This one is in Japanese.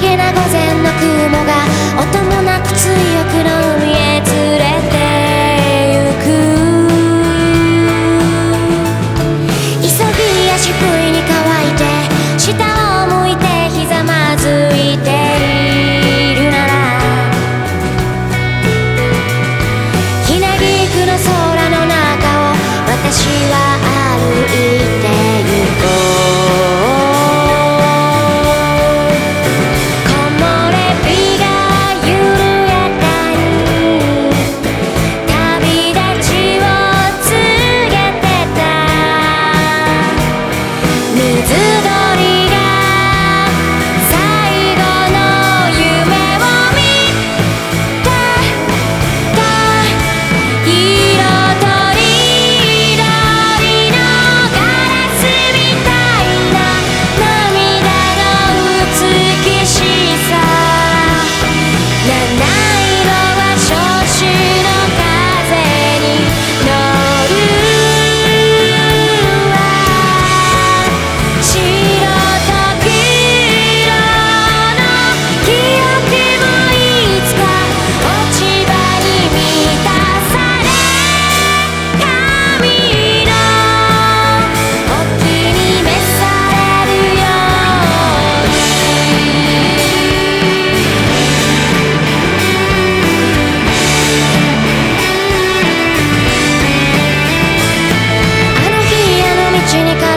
げな午前の雲が音もなく強くちに